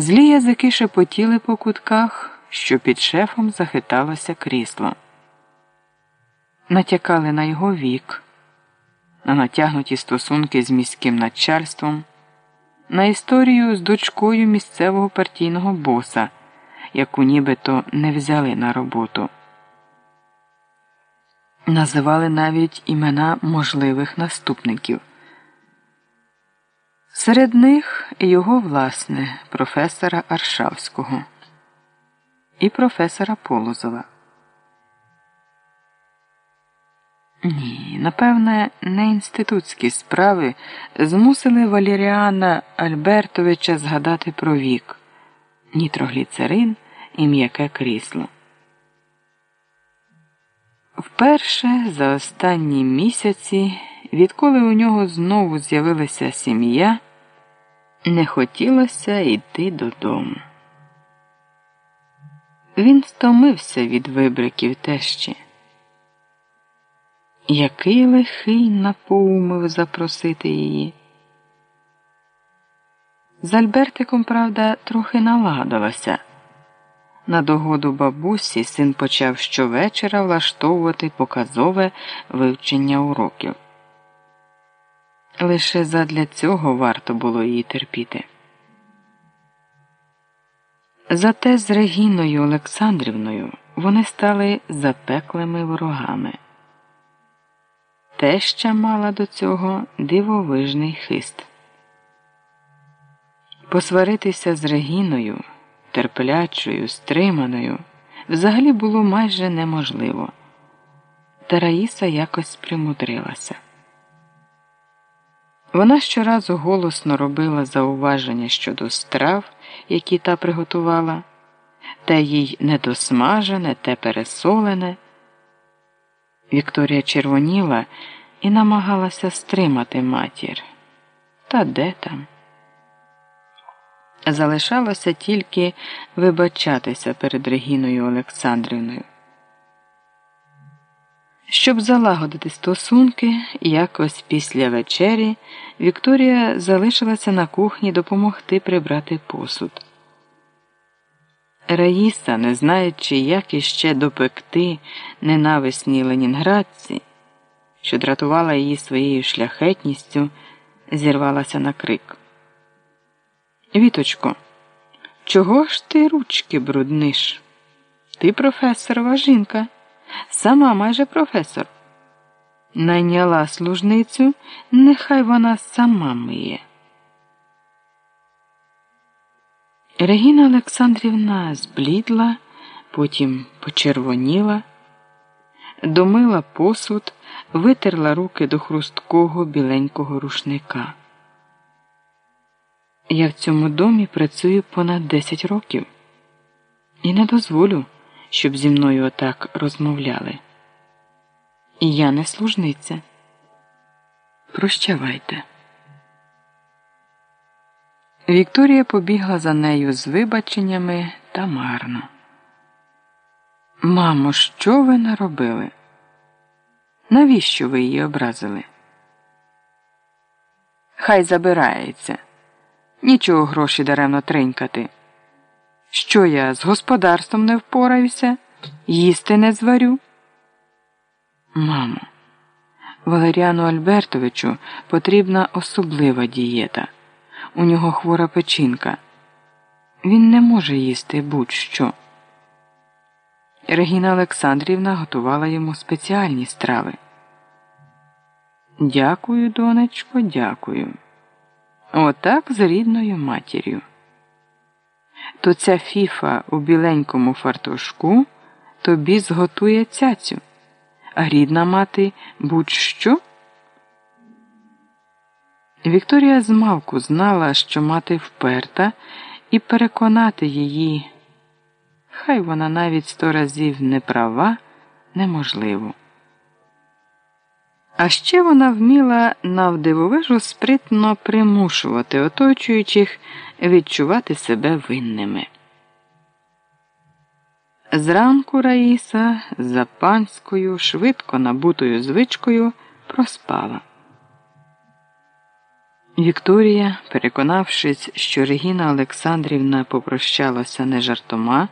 Злі язики шепотіли по кутках, що під шефом захиталося крісло. Натякали на його вік, на натягнуті стосунки з міським начальством, на історію з дочкою місцевого партійного боса, яку нібито не взяли на роботу. Називали навіть імена можливих наступників. Серед них його власне професора Аршавського і професора Полозова. Ні, напевне, не інститутські справи змусили Валеріана Альбертовича згадати про вік, нітрогліцерин і м'яке крісло. Вперше за останні місяці, відколи у нього знову з'явилася сім'я, не хотілося йти додому. Він стомився від вибриків тещі. Який лихий напоумив запросити її. З Альбертиком, правда, трохи наладилося. На догоду бабусі син почав щовечора влаштовувати показове вивчення уроків. Лише задля цього варто було її терпіти. Зате з Регіною Олександрівною вони стали запеклими ворогами. Теща мала до цього дивовижний хист. Посваритися з Регіною терплячою, стриманою, взагалі було майже неможливо. Та Раїса якось примудрилася. Вона щоразу голосно робила зауваження щодо страв, які та приготувала, те їй недосмажене, те пересолене. Вікторія червоніла і намагалася стримати матір. Та де там? Залишалося тільки вибачатися перед Регіною Олександрівною. Щоб залагодити стосунки, якось після вечері Вікторія залишилася на кухні допомогти прибрати посуд. Раїса, не знаючи, як іще допекти ненависні ленінградці, що дратувала її своєю шляхетністю, зірвалася на крик. Віточко, чого ж ти ручки брудниш? Ти професорова жінка, сама майже професор. Найняла служницю, нехай вона сама миє. Регіна Олександрівна зблідла, потім почервоніла, домила посуд, витерла руки до хрусткого біленького рушника. Я в цьому домі працюю понад 10 років і не дозволю, щоб зі мною отак розмовляли. І я не служниця. Прощавайте. Вікторія побігла за нею з вибаченнями та марно. Мамо, що ви наробили? Навіщо ви її образили? Хай забирається. Нічого гроші даремно тринькати. Що я з господарством не впораюся, їсти не зварю? Мамо, Валеріану Альбертовичу потрібна особлива дієта. У нього хвора печінка. Він не може їсти будь-що. Регіна Олександрівна готувала йому спеціальні страви. Дякую, донечко, дякую. Отак з рідною матір'ю. То ця фіфа у біленькому фартушку тобі зготує цяцю, а рідна мати будь-що. Вікторія змалку знала, що мати вперта, і переконати її, хай вона навіть сто разів не права, неможливо. А ще вона вміла навдивовижу спритно примушувати оточуючих відчувати себе винними. Зранку Раїса за панською, швидко набутою звичкою проспала. Вікторія, переконавшись, що Регіна Олександрівна попрощалася не жартома,